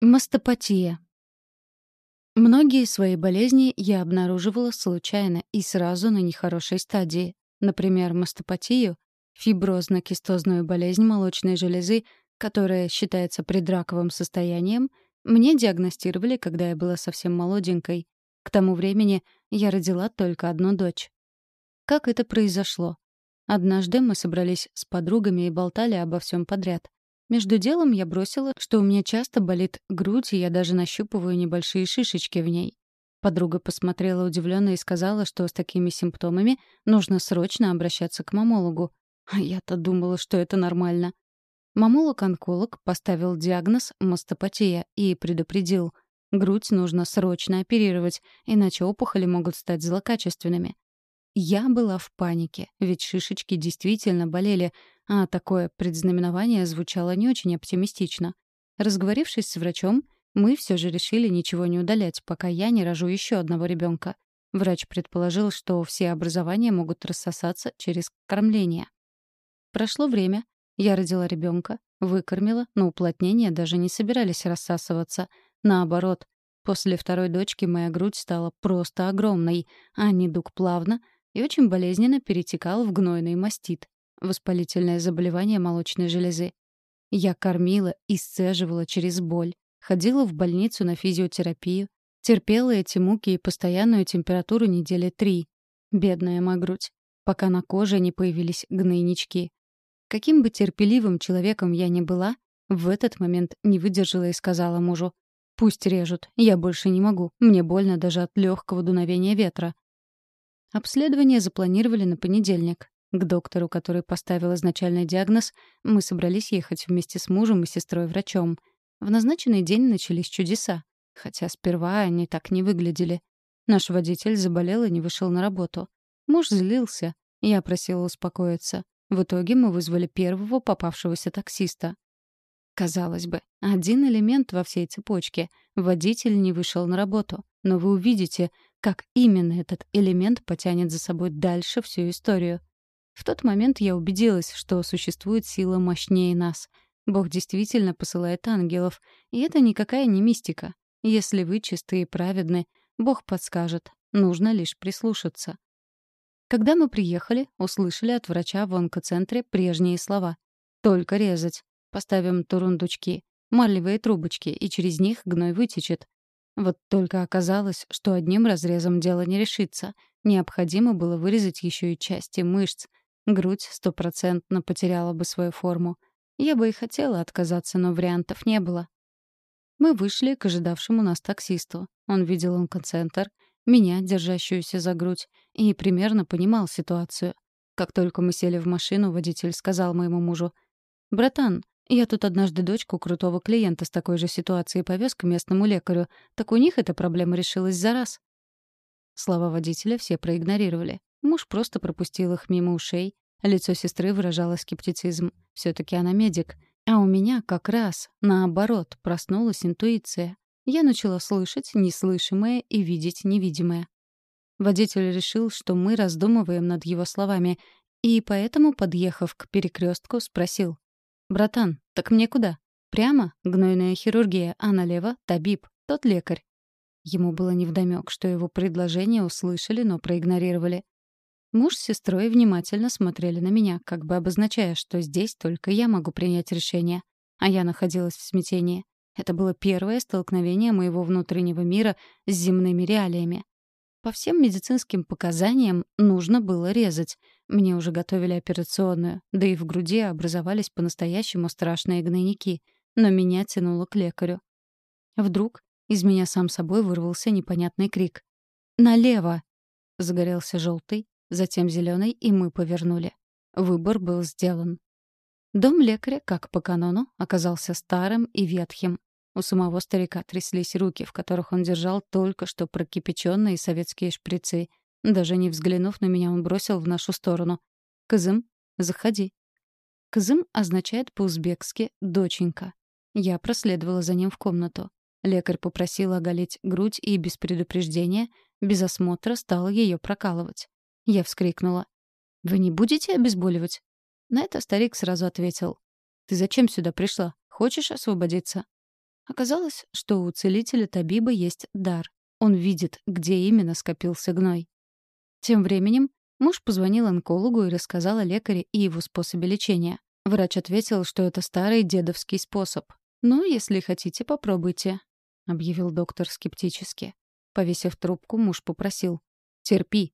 Мастопатия. Многие свои болезни я обнаруживала случайно и сразу на нехорошей стадии. Например, мастопатию, фиброзно-кистозную болезнь молочной железы, которая считается предраковым состоянием, мне диагностировали, когда я была совсем молоденькой. К тому времени я родила только одну дочь. Как это произошло? Однажды мы собрались с подругами и болтали обо всем подряд. Между делом я бросила, что у меня часто болит грудь, и я даже нащупываю небольшие шишечки в ней. Подруга посмотрела удивленно и сказала, что с такими симптомами нужно срочно обращаться к мамологу. А я-то думала, что это нормально. Мамолог-онколог поставил диагноз мастопатия и предупредил, грудь нужно срочно оперировать, иначе опухоли могут стать злокачественными. Я была в панике, ведь шишечки действительно болели, а такое предзнаменование звучало не очень оптимистично. Разговорившись с врачом, мы все же решили ничего не удалять, пока я не рожу еще одного ребенка. Врач предположил, что все образования могут рассосаться через кормление. Прошло время, я родила ребенка, выкормила, но уплотнения даже не собирались рассасываться. Наоборот, после второй дочки моя грудь стала просто огромной, а недуг плавно и очень болезненно перетекал в гнойный мастит воспалительное заболевание молочной железы. Я кормила и сцеживала через боль, ходила в больницу на физиотерапию, терпела эти муки и постоянную температуру недели три. Бедная моя грудь, пока на коже не появились гнойнички. Каким бы терпеливым человеком я ни была, в этот момент не выдержала и сказала мужу, «Пусть режут, я больше не могу, мне больно даже от легкого дуновения ветра». Обследование запланировали на понедельник. К доктору, который поставил изначальный диагноз, мы собрались ехать вместе с мужем и сестрой-врачом. В назначенный день начались чудеса, хотя сперва они так не выглядели. Наш водитель заболел и не вышел на работу. Муж злился, я просила успокоиться. В итоге мы вызвали первого попавшегося таксиста. Казалось бы, один элемент во всей цепочке — водитель не вышел на работу. Но вы увидите, как именно этот элемент потянет за собой дальше всю историю. В тот момент я убедилась, что существует сила мощнее нас. Бог действительно посылает ангелов, и это никакая не мистика. Если вы чистые и праведны, Бог подскажет, нужно лишь прислушаться. Когда мы приехали, услышали от врача в онкоцентре прежние слова. «Только резать. Поставим турундучки, марлевые трубочки, и через них гной вытечет». Вот только оказалось, что одним разрезом дело не решится. Необходимо было вырезать еще и части мышц, Грудь стопроцентно потеряла бы свою форму. Я бы и хотела отказаться, но вариантов не было. Мы вышли к ожидавшему нас таксисту. Он видел онкоцентр, меня, держащуюся за грудь, и примерно понимал ситуацию. Как только мы сели в машину, водитель сказал моему мужу, «Братан, я тут однажды дочку крутого клиента с такой же ситуацией повез к местному лекарю, так у них эта проблема решилась за раз». Слова водителя все проигнорировали. Муж просто пропустил их мимо ушей. Лицо сестры выражало скептицизм. все таки она медик. А у меня как раз, наоборот, проснулась интуиция. Я начала слышать неслышимое и видеть невидимое. Водитель решил, что мы раздумываем над его словами, и поэтому, подъехав к перекрестку, спросил. «Братан, так мне куда? Прямо? Гнойная хирургия, а налево — табиб, тот лекарь». Ему было невдомёк, что его предложение услышали, но проигнорировали. Муж с сестрой внимательно смотрели на меня, как бы обозначая, что здесь только я могу принять решение. А я находилась в смятении. Это было первое столкновение моего внутреннего мира с земными реалиями. По всем медицинским показаниям нужно было резать. Мне уже готовили операционную, да и в груди образовались по-настоящему страшные гнойники. Но меня тянуло к лекарю. Вдруг из меня сам собой вырвался непонятный крик. «Налево!» Загорелся желтый, затем зеленый, и мы повернули. Выбор был сделан. Дом лекаря, как по канону, оказался старым и ветхим. У самого старика тряслись руки, в которых он держал только что прокипяченные советские шприцы. Даже не взглянув на меня, он бросил в нашу сторону. «Кызым, заходи». «Кызым» означает по-узбекски «доченька». Я проследовала за ним в комнату. Лекарь попросил оголить грудь и без предупреждения, без осмотра стал ее прокалывать. Я вскрикнула. «Вы не будете обезболивать?» На это старик сразу ответил. «Ты зачем сюда пришла? Хочешь освободиться?» Оказалось, что у целителя Табиба есть дар. Он видит, где именно скопился гной. Тем временем муж позвонил онкологу и рассказал о лекаре и его способе лечения. Врач ответил, что это старый дедовский способ. «Ну, если хотите, попробуйте», — объявил доктор скептически. Повесив трубку, муж попросил. «Терпи».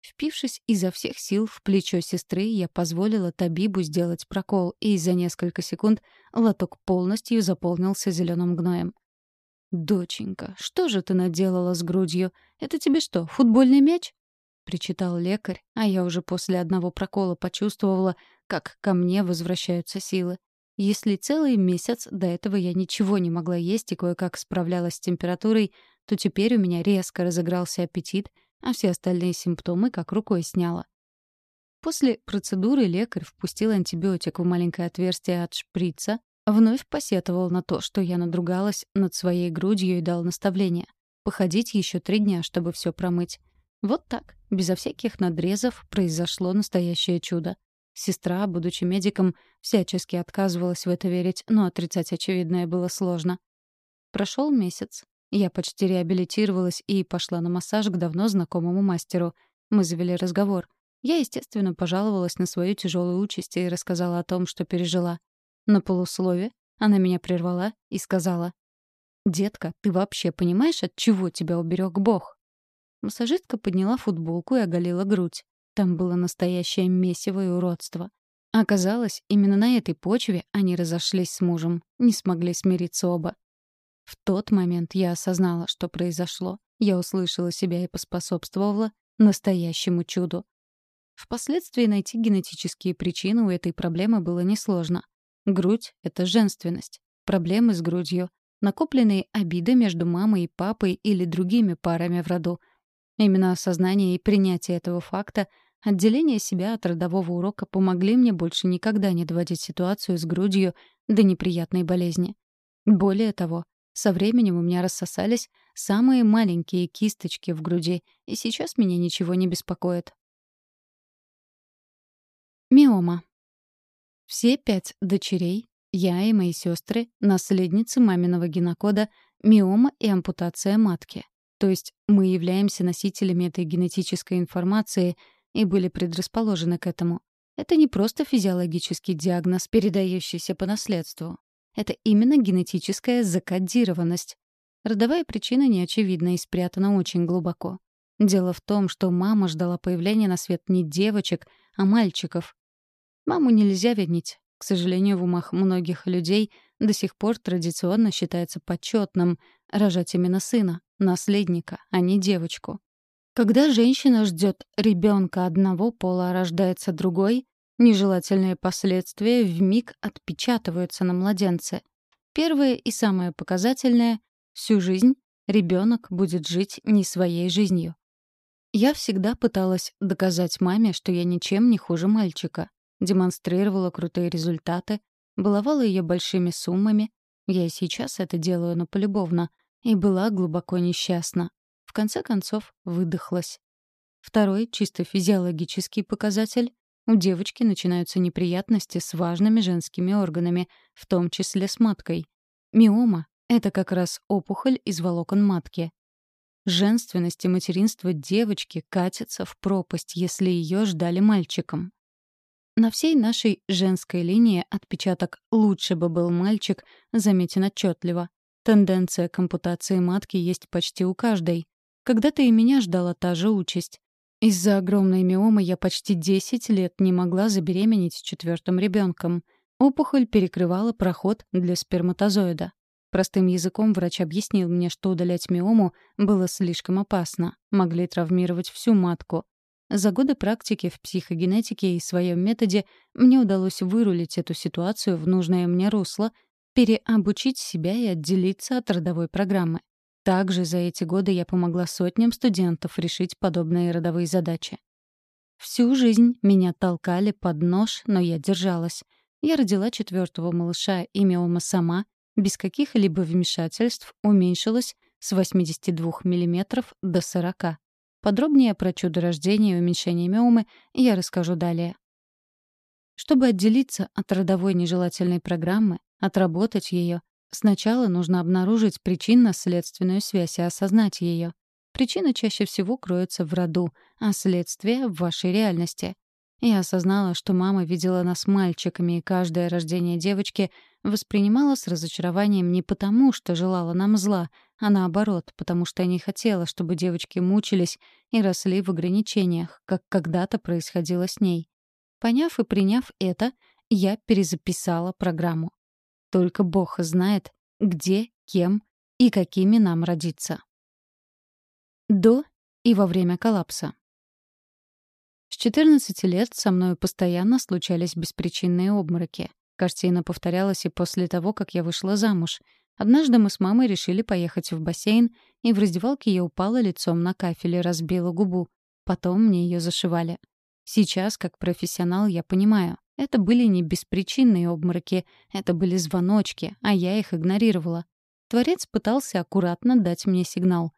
Впившись изо всех сил в плечо сестры, я позволила Табибу сделать прокол, и за несколько секунд лоток полностью заполнился зеленым гноем. «Доченька, что же ты наделала с грудью? Это тебе что, футбольный мяч?» — причитал лекарь, а я уже после одного прокола почувствовала, как ко мне возвращаются силы. Если целый месяц до этого я ничего не могла есть и кое-как справлялась с температурой, то теперь у меня резко разыгрался аппетит, а все остальные симптомы как рукой сняло. После процедуры лекарь впустил антибиотик в маленькое отверстие от шприца, вновь посетовал на то, что я надругалась над своей грудью и дал наставление. Походить еще три дня, чтобы все промыть. Вот так, безо всяких надрезов, произошло настоящее чудо. Сестра, будучи медиком, всячески отказывалась в это верить, но отрицать очевидное было сложно. Прошел месяц. Я почти реабилитировалась и пошла на массаж к давно знакомому мастеру. Мы завели разговор. Я, естественно, пожаловалась на свою тяжелую участь и рассказала о том, что пережила. На полуслове она меня прервала и сказала. «Детка, ты вообще понимаешь, от чего тебя уберег Бог?» Массажистка подняла футболку и оголила грудь. Там было настоящее месиво и уродство. Оказалось, именно на этой почве они разошлись с мужем, не смогли смириться оба. В тот момент я осознала, что произошло. Я услышала себя и поспособствовала настоящему чуду. Впоследствии найти генетические причины у этой проблемы было несложно. Грудь — это женственность. Проблемы с грудью. Накопленные обиды между мамой и папой или другими парами в роду. Именно осознание и принятие этого факта, отделение себя от родового урока помогли мне больше никогда не доводить ситуацию с грудью до неприятной болезни. Более того, со временем у меня рассосались самые маленькие кисточки в груди, и сейчас меня ничего не беспокоит. Миома. Все пять дочерей, я и мои сестры, наследницы маминого генокода миома и ампутация матки. То есть мы являемся носителями этой генетической информации и были предрасположены к этому. Это не просто физиологический диагноз, передающийся по наследству. Это именно генетическая закодированность. Родовая причина не очевидна и спрятана очень глубоко. Дело в том, что мама ждала появления на свет не девочек, а мальчиков. Маму нельзя винить. К сожалению, в умах многих людей до сих пор традиционно считается почетным рожать именно сына, наследника, а не девочку. Когда женщина ждет ребенка одного пола, а рождается другой, Нежелательные последствия вмиг отпечатываются на младенце. Первое и самое показательное — всю жизнь ребенок будет жить не своей жизнью. Я всегда пыталась доказать маме, что я ничем не хуже мальчика. Демонстрировала крутые результаты, баловала ее большими суммами. Я и сейчас это делаю, но полюбовно. И была глубоко несчастна. В конце концов, выдохлась. Второй, чисто физиологический показатель у девочки начинаются неприятности с важными женскими органами, в том числе с маткой. Миома — это как раз опухоль из волокон матки. Женственность и материнство девочки катятся в пропасть, если ее ждали мальчиком. На всей нашей женской линии отпечаток «лучше бы был мальчик» заметен отчетливо. Тенденция к ампутации матки есть почти у каждой. Когда-то и меня ждала та же участь. Из-за огромной миомы я почти 10 лет не могла забеременеть четвертым ребенком. Опухоль перекрывала проход для сперматозоида. Простым языком врач объяснил мне, что удалять миому было слишком опасно, могли травмировать всю матку. За годы практики в психогенетике и своем методе мне удалось вырулить эту ситуацию в нужное мне русло, переобучить себя и отделиться от родовой программы. Также за эти годы я помогла сотням студентов решить подобные родовые задачи. Всю жизнь меня толкали под нож, но я держалась. Я родила четвертого малыша, и миома сама, без каких-либо вмешательств, уменьшилась с 82 мм до 40. Подробнее про чудо рождения и уменьшение миомы я расскажу далее. Чтобы отделиться от родовой нежелательной программы, отработать ее, Сначала нужно обнаружить причинно-следственную связь и осознать ее. Причина чаще всего кроется в роду, а следствие — в вашей реальности. Я осознала, что мама видела нас мальчиками, и каждое рождение девочки воспринимала с разочарованием не потому, что желала нам зла, а наоборот, потому что не хотела, чтобы девочки мучились и росли в ограничениях, как когда-то происходило с ней. Поняв и приняв это, я перезаписала программу. Только Бог знает, где, кем и какими нам родиться. До и во время коллапса. С 14 лет со мной постоянно случались беспричинные обмороки. Картина повторялась и после того, как я вышла замуж. Однажды мы с мамой решили поехать в бассейн, и в раздевалке я упала лицом на кафель и разбила губу. Потом мне ее зашивали. Сейчас, как профессионал, я понимаю. Это были не беспричинные обмороки, это были звоночки, а я их игнорировала. Творец пытался аккуратно дать мне сигнал.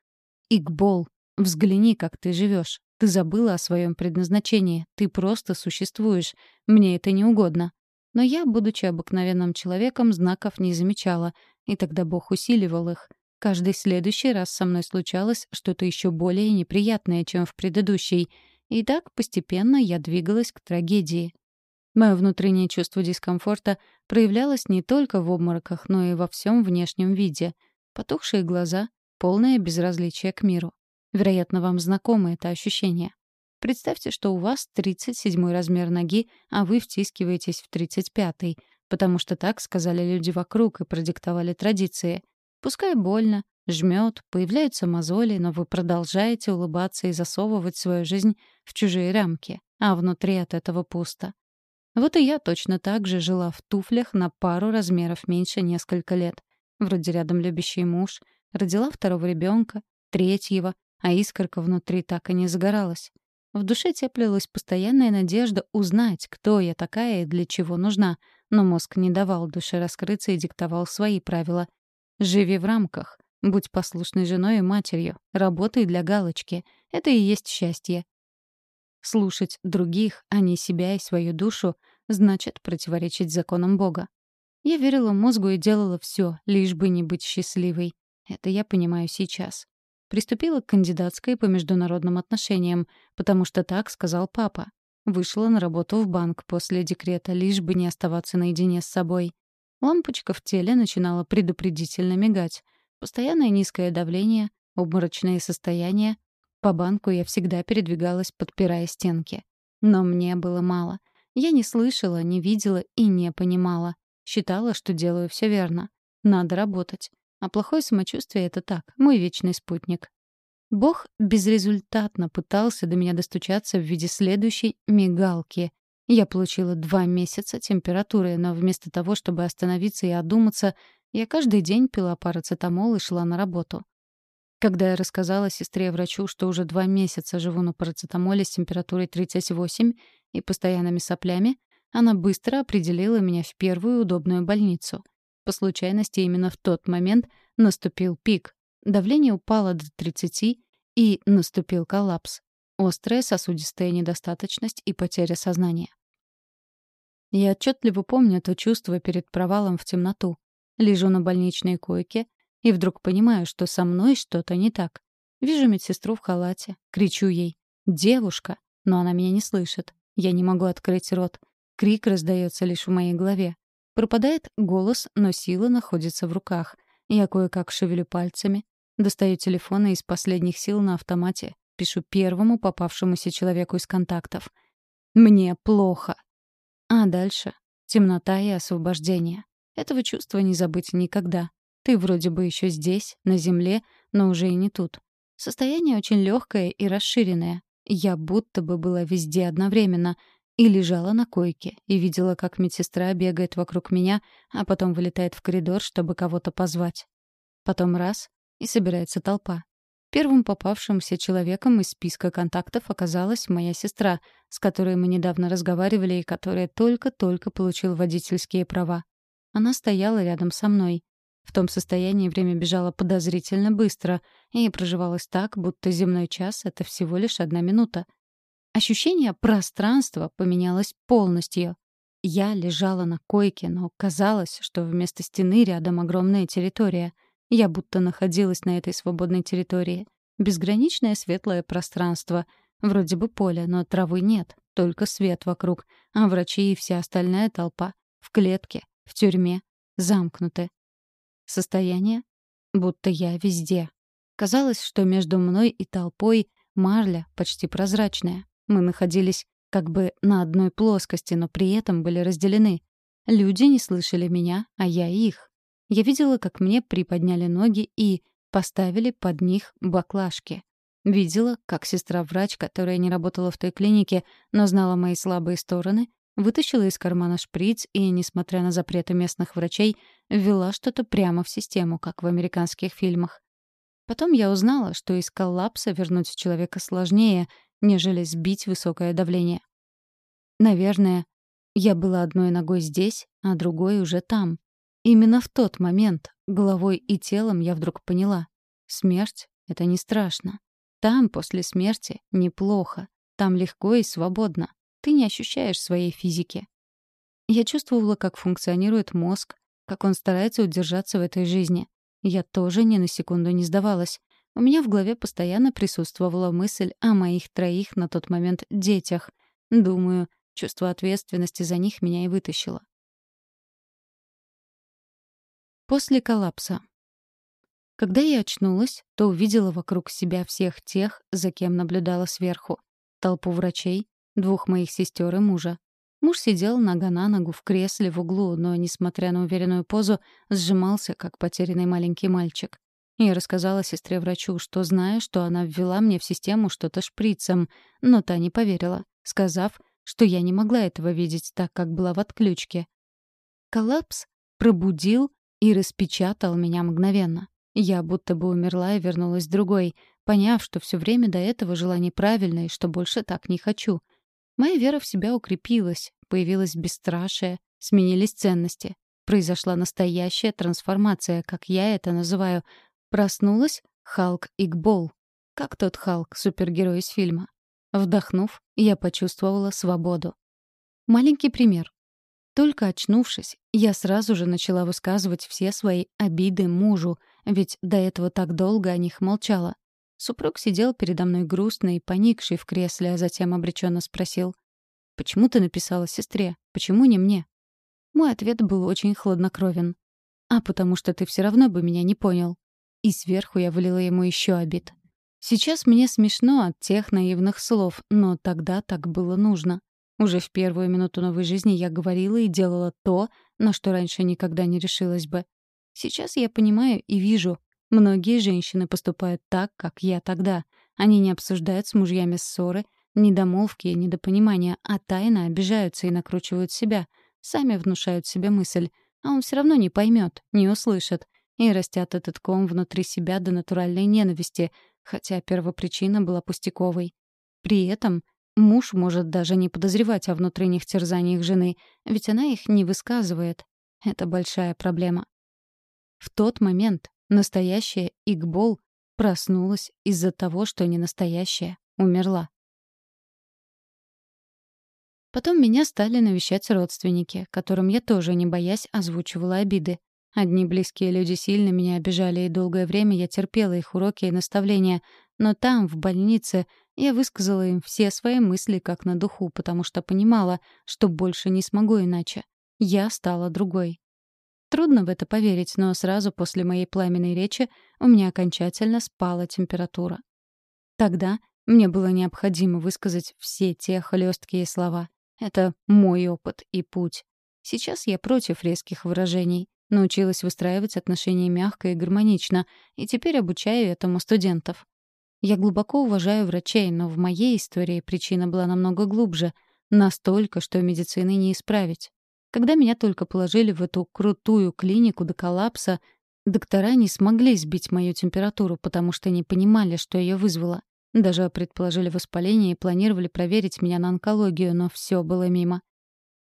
«Игбол, взгляни, как ты живешь. Ты забыла о своем предназначении. Ты просто существуешь. Мне это не угодно. Но я, будучи обыкновенным человеком, знаков не замечала, и тогда Бог усиливал их. Каждый следующий раз со мной случалось что-то еще более неприятное, чем в предыдущий. И так постепенно я двигалась к трагедии. Мое внутреннее чувство дискомфорта проявлялось не только в обмороках, но и во всем внешнем виде. Потухшие глаза, полное безразличие к миру. Вероятно, вам знакомо это ощущение. Представьте, что у вас 37 размер ноги, а вы втискиваетесь в 35-й, потому что так сказали люди вокруг и продиктовали традиции. Пускай больно, жмет, появляются мозоли, но вы продолжаете улыбаться и засовывать свою жизнь в чужие рамки, а внутри от этого пусто. Вот и я точно так же жила в туфлях на пару размеров меньше несколько лет. Вроде рядом любящий муж, родила второго ребенка, третьего, а искорка внутри так и не загоралась. В душе теплилась постоянная надежда узнать, кто я такая и для чего нужна, но мозг не давал душе раскрыться и диктовал свои правила. «Живи в рамках», Будь послушной женой и матерью, работай для галочки. Это и есть счастье. Слушать других, а не себя и свою душу, значит противоречить законам Бога. Я верила мозгу и делала все, лишь бы не быть счастливой. Это я понимаю сейчас. Приступила к кандидатской по международным отношениям, потому что так сказал папа. Вышла на работу в банк после декрета, лишь бы не оставаться наедине с собой. Лампочка в теле начинала предупредительно мигать. Постоянное низкое давление, обморочные состояния. По банку я всегда передвигалась, подпирая стенки. Но мне было мало. Я не слышала, не видела и не понимала. Считала, что делаю все верно. Надо работать. А плохое самочувствие — это так, мой вечный спутник. Бог безрезультатно пытался до меня достучаться в виде следующей мигалки. Я получила два месяца температуры, но вместо того, чтобы остановиться и одуматься, я каждый день пила парацетамол и шла на работу. Когда я рассказала сестре-врачу, что уже два месяца живу на парацетамоле с температурой 38 и постоянными соплями, она быстро определила меня в первую удобную больницу — по случайности именно в тот момент наступил пик. Давление упало до 30, и наступил коллапс. Острая сосудистая недостаточность и потеря сознания. Я отчетливо помню то чувство перед провалом в темноту. Лежу на больничной койке и вдруг понимаю, что со мной что-то не так. Вижу медсестру в халате, кричу ей «Девушка!», но она меня не слышит. Я не могу открыть рот. Крик раздается лишь в моей голове. Пропадает голос, но сила находится в руках. Я кое-как шевелю пальцами, достаю телефон и из последних сил на автомате пишу первому попавшемуся человеку из контактов. «Мне плохо». А дальше — темнота и освобождение. Этого чувства не забыть никогда. Ты вроде бы еще здесь, на земле, но уже и не тут. Состояние очень легкое и расширенное. Я будто бы была везде одновременно, и лежала на койке, и видела, как медсестра бегает вокруг меня, а потом вылетает в коридор, чтобы кого-то позвать. Потом раз — и собирается толпа. Первым попавшимся человеком из списка контактов оказалась моя сестра, с которой мы недавно разговаривали и которая только-только получила водительские права. Она стояла рядом со мной. В том состоянии время бежало подозрительно быстро, и проживалось так, будто земной час — это всего лишь одна минута — Ощущение пространства поменялось полностью. я лежала на койке, но казалось, что вместо стены рядом огромная территория. Я будто находилась на этой свободной территории. Безграничное светлое пространство. Вроде бы поле, но травы нет, только свет вокруг. А врачи и вся остальная толпа в клетке, в тюрьме, замкнуты. Состояние? Будто я везде. Казалось, что между мной и толпой марля почти прозрачная. Мы находились как бы на одной плоскости, но при этом были разделены. Люди не слышали меня, а я их. Я видела, как мне приподняли ноги и поставили под них баклажки. Видела, как сестра-врач, которая не работала в той клинике, но знала мои слабые стороны, вытащила из кармана шприц и, несмотря на запреты местных врачей, ввела что-то прямо в систему, как в американских фильмах. Потом я узнала, что из коллапса вернуть человека сложнее, нежели сбить высокое давление. Наверное, я была одной ногой здесь, а другой уже там. Именно в тот момент, головой и телом, я вдруг поняла. Смерть — это не страшно. Там, после смерти, неплохо. Там легко и свободно. Ты не ощущаешь своей физики. Я чувствовала, как функционирует мозг, как он старается удержаться в этой жизни. Я тоже ни на секунду не сдавалась. У меня в голове постоянно присутствовала мысль о моих троих на тот момент детях. Думаю, чувство ответственности за них меня и вытащило. После коллапса. Когда я очнулась, то увидела вокруг себя всех тех, за кем наблюдала сверху. Толпу врачей, двух моих сестер и мужа. Муж сидел нога на ногу в кресле в углу, но, несмотря на уверенную позу, сжимался, как потерянный маленький мальчик. Я рассказала сестре-врачу, что знаю, что она ввела мне в систему что-то шприцем, но та не поверила, сказав, что я не могла этого видеть, так как была в отключке. Коллапс пробудил и распечатал меня мгновенно. Я будто бы умерла и вернулась другой, поняв, что все время до этого жила неправильно и что больше так не хочу. Моя вера в себя укрепилась, появилась бесстрашие, сменились ценности. Произошла настоящая трансформация, как я это называю, Проснулась Халк Игбол, как тот Халк, супергерой из фильма. Вдохнув, я почувствовала свободу. Маленький пример. Только очнувшись, я сразу же начала высказывать все свои обиды мужу, ведь до этого так долго о них молчала. Супруг сидел передо мной грустный поникший в кресле, а затем обреченно спросил. «Почему ты написала сестре? Почему не мне?» Мой ответ был очень хладнокровен. «А потому что ты все равно бы меня не понял. И сверху я вылила ему еще обид. Сейчас мне смешно от тех наивных слов, но тогда так было нужно. Уже в первую минуту новой жизни я говорила и делала то, на что раньше никогда не решилась бы. Сейчас я понимаю и вижу, многие женщины поступают так, как я тогда. Они не обсуждают с мужьями ссоры, недомолвки и недопонимания, а тайно обижаются и накручивают себя, сами внушают себе мысль, а он все равно не поймет, не услышит, и растят этот ком внутри себя до натуральной ненависти, хотя первопричина была пустяковой. При этом муж может даже не подозревать о внутренних терзаниях жены, ведь она их не высказывает. Это большая проблема. В тот момент настоящая Игбол проснулась из-за того, что не настоящая умерла. Потом меня стали навещать родственники, которым я тоже, не боясь, озвучивала обиды. Одни близкие люди сильно меня обижали, и долгое время я терпела их уроки и наставления. Но там, в больнице, я высказала им все свои мысли как на духу, потому что понимала, что больше не смогу иначе. Я стала другой. Трудно в это поверить, но сразу после моей пламенной речи у меня окончательно спала температура. Тогда мне было необходимо высказать все те хлесткие слова. Это мой опыт и путь. Сейчас я против резких выражений. Научилась выстраивать отношения мягко и гармонично, и теперь обучаю этому студентов. Я глубоко уважаю врачей, но в моей истории причина была намного глубже, настолько, что медицины не исправить. Когда меня только положили в эту крутую клинику до коллапса, доктора не смогли сбить мою температуру, потому что не понимали, что ее вызвало. Даже предположили воспаление и планировали проверить меня на онкологию, но все было мимо.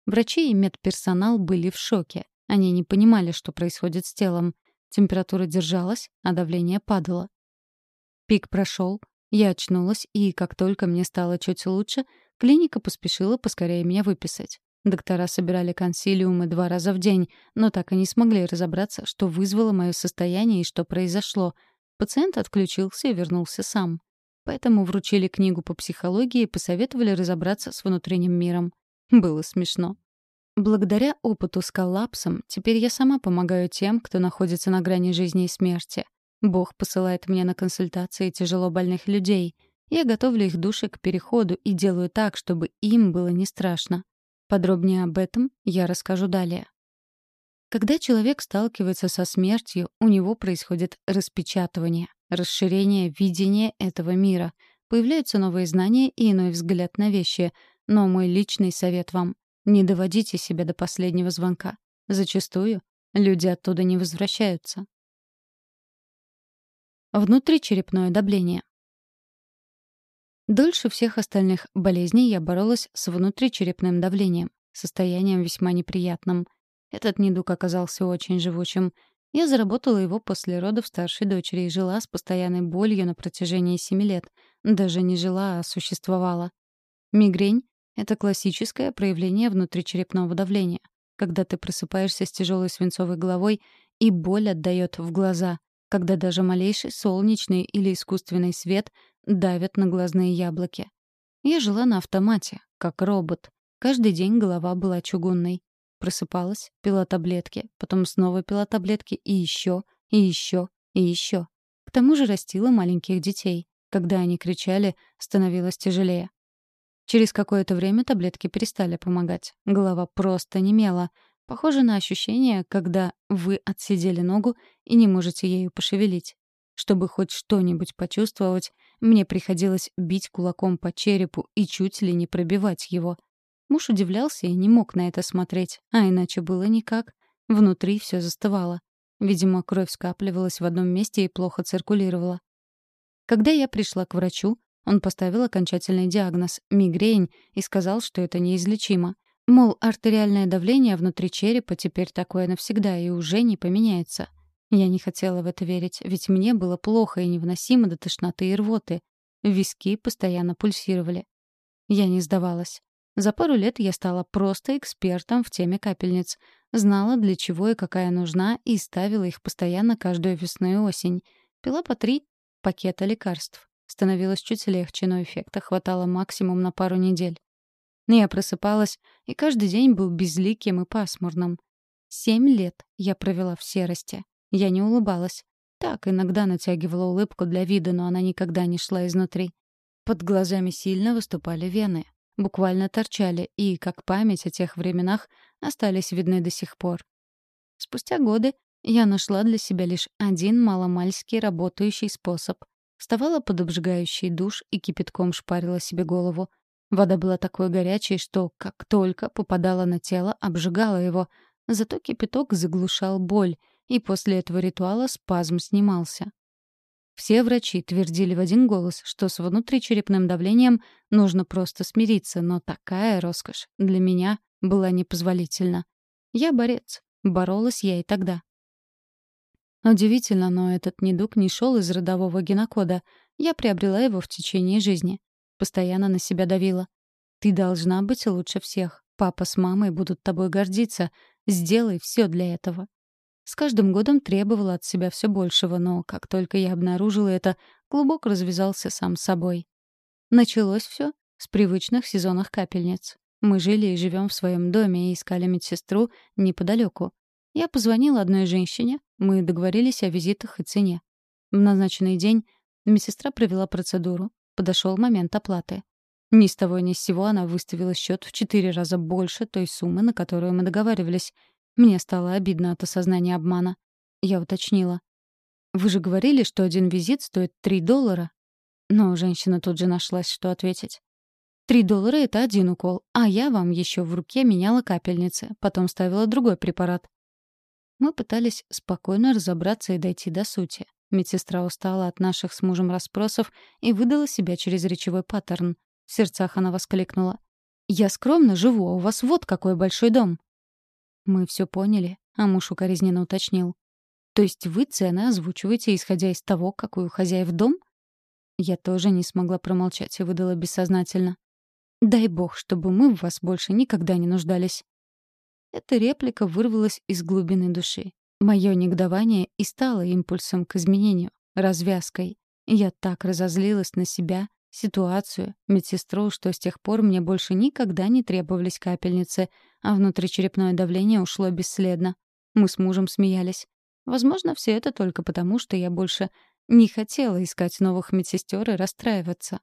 Врачи и медперсонал были в шоке. Они не понимали, что происходит с телом. Температура держалась, а давление падало. Пик прошел, я очнулась, и как только мне стало чуть лучше, клиника поспешила поскорее меня выписать. Доктора собирали консилиумы два раза в день, но так и не смогли разобраться, что вызвало мое состояние и что произошло. Пациент отключился и вернулся сам. Поэтому вручили книгу по психологии и посоветовали разобраться с внутренним миром. Было смешно. Благодаря опыту с коллапсом теперь я сама помогаю тем, кто находится на грани жизни и смерти. Бог посылает мне на консультации тяжело больных людей. Я готовлю их души к переходу и делаю так, чтобы им было не страшно. Подробнее об этом я расскажу далее. Когда человек сталкивается со смертью, у него происходит распечатывание, расширение видения этого мира. Появляются новые знания и иной взгляд на вещи. Но мой личный совет вам — не доводите себя до последнего звонка. Зачастую люди оттуда не возвращаются. Внутричерепное давление. Дольше всех остальных болезней я боролась с внутричерепным давлением, состоянием весьма неприятным. Этот недуг оказался очень живучим. Я заработала его после родов старшей дочери и жила с постоянной болью на протяжении семи лет. Даже не жила, а существовала. Мигрень — это классическое проявление внутричерепного давления, когда ты просыпаешься с тяжелой свинцовой головой и боль отдает в глаза, когда даже малейший солнечный или искусственный свет давят на глазные яблоки. Я жила на автомате, как робот. Каждый день голова была чугунной. Просыпалась, пила таблетки, потом снова пила таблетки и еще, и еще, и еще. К тому же растила маленьких детей. Когда они кричали, становилось тяжелее. Через какое-то время таблетки перестали помогать. Голова просто немела. Похоже на ощущение, когда вы отсидели ногу и не можете ею пошевелить. Чтобы хоть что-нибудь почувствовать, мне приходилось бить кулаком по черепу и чуть ли не пробивать его. Муж удивлялся и не мог на это смотреть, а иначе было никак. Внутри все застывало. Видимо, кровь скапливалась в одном месте и плохо циркулировала. Когда я пришла к врачу, он поставил окончательный диагноз — мигрень, и сказал, что это неизлечимо. Мол, артериальное давление внутри черепа теперь такое навсегда и уже не поменяется. Я не хотела в это верить, ведь мне было плохо и невыносимо до тошноты и рвоты. Виски постоянно пульсировали. Я не сдавалась. За пару лет я стала просто экспертом в теме капельниц. Знала, для чего и какая нужна, и ставила их постоянно каждую весну и осень. Пила по три пакета лекарств. Становилось чуть легче, но эффекта хватало максимум на пару недель. Я просыпалась, и каждый день был безликим и пасмурным. Семь лет я провела в серости. Я не улыбалась. Так, иногда натягивала улыбку для вида, но она никогда не шла изнутри. Под глазами сильно выступали вены. Буквально торчали и, как память о тех временах, остались видны до сих пор. Спустя годы я нашла для себя лишь один маломальский работающий способ. Вставала под обжигающий душ и кипятком шпарила себе голову. Вода была такой горячей, что, как только попадала на тело, обжигала его. Зато кипяток заглушал боль — и после этого ритуала спазм снимался. Все врачи твердили в один голос, что с внутричерепным давлением нужно просто смириться, но такая роскошь для меня была непозволительна. Я борец. Боролась я и тогда. Удивительно, но этот недуг не шел из родового генокода. Я приобрела его в течение жизни. Постоянно на себя давила. «Ты должна быть лучше всех. Папа с мамой будут тобой гордиться. Сделай все для этого. С каждым годом требовала от себя все большего, но как только я обнаружила это, клубок развязался сам собой. Началось все с привычных сезонных капельниц. Мы жили и живем в своем доме и искали медсестру неподалеку. Я позвонила одной женщине, мы договорились о визитах и цене. В назначенный день медсестра провела процедуру, подошел момент оплаты. Ни с того ни с сего она выставила счет в четыре раза больше той суммы, на которую мы договаривались — мне стало обидно от осознания обмана. Я уточнила. «Вы же говорили, что один визит стоит три доллара?» Но женщина тут же нашлась, что ответить. «Три доллара — это один укол, а я вам еще в руке меняла капельницы, потом ставила другой препарат». Мы пытались спокойно разобраться и дойти до сути. Медсестра устала от наших с мужем расспросов и выдала себя через речевой паттерн. В сердцах она воскликнула. «Я скромно живу, а у вас вот какой большой дом!» Мы все поняли, а муж укоризненно уточнил. То есть вы цены озвучиваете, исходя из того, какой у хозяев дом? Я тоже не смогла промолчать и выдала бессознательно. Дай бог, чтобы мы в вас больше никогда не нуждались. Эта реплика вырвалась из глубины души. Мое негодование и стало импульсом к изменению, развязкой. Я так разозлилась на себя, ситуацию, медсестру, что с тех пор мне больше никогда не требовались капельницы, а внутричерепное давление ушло бесследно. Мы с мужем смеялись. Возможно, все это только потому, что я больше не хотела искать новых медсестер и расстраиваться.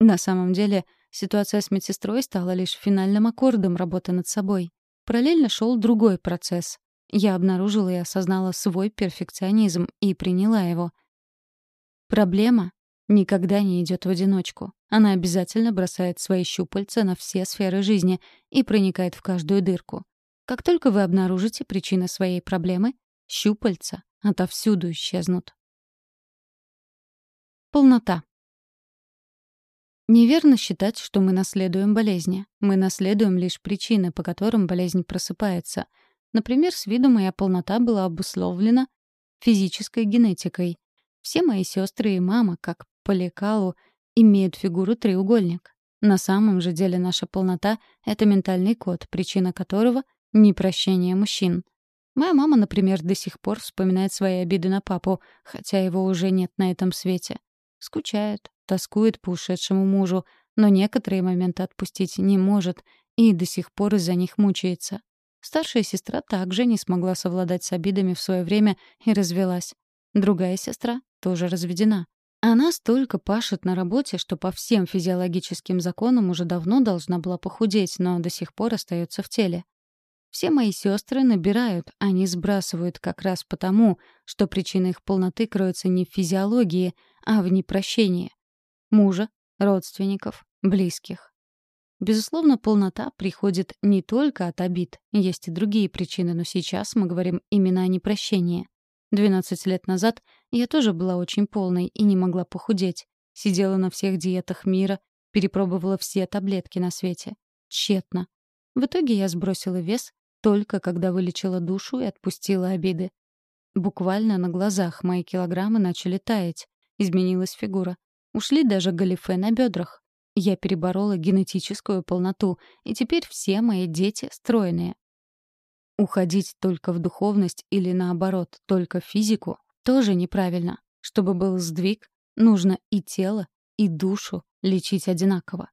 На самом деле, ситуация с медсестрой стала лишь финальным аккордом работы над собой. Параллельно шел другой процесс. Я обнаружила и осознала свой перфекционизм и приняла его. Проблема никогда не идет в одиночку. Она обязательно бросает свои щупальца на все сферы жизни и проникает в каждую дырку. Как только вы обнаружите причины своей проблемы, щупальца отовсюду исчезнут. Полнота. Неверно считать, что мы наследуем болезни. Мы наследуем лишь причины, по которым болезнь просыпается. Например, с виду моя полнота была обусловлена физической генетикой. Все мои сестры и мама, как по лекалу, имеют фигуру треугольник. На самом же деле наша полнота — это ментальный код, причина которого — непрощение мужчин. Моя мама, например, до сих пор вспоминает свои обиды на папу, хотя его уже нет на этом свете. Скучает, тоскует по ушедшему мужу, но некоторые моменты отпустить не может и до сих пор из-за них мучается. Старшая сестра также не смогла совладать с обидами в свое время и развелась. Другая сестра тоже разведена. Она столько пашет на работе, что по всем физиологическим законам уже давно должна была похудеть, но до сих пор остается в теле. Все мои сестры набирают, а не сбрасывают как раз потому, что причина их полноты кроется не в физиологии, а в непрощении. Мужа, родственников, близких. Безусловно, полнота приходит не только от обид, есть и другие причины, но сейчас мы говорим именно о непрощении. 12 лет назад я тоже была очень полной и не могла похудеть. Сидела на всех диетах мира, перепробовала все таблетки на свете. Тщетно. В итоге я сбросила вес только когда вылечила душу и отпустила обиды. Буквально на глазах мои килограммы начали таять. Изменилась фигура. Ушли даже галифе на бедрах. Я переборола генетическую полноту, и теперь все мои дети стройные. Уходить только в духовность или, наоборот, только в физику тоже неправильно. Чтобы был сдвиг, нужно и тело, и душу лечить одинаково.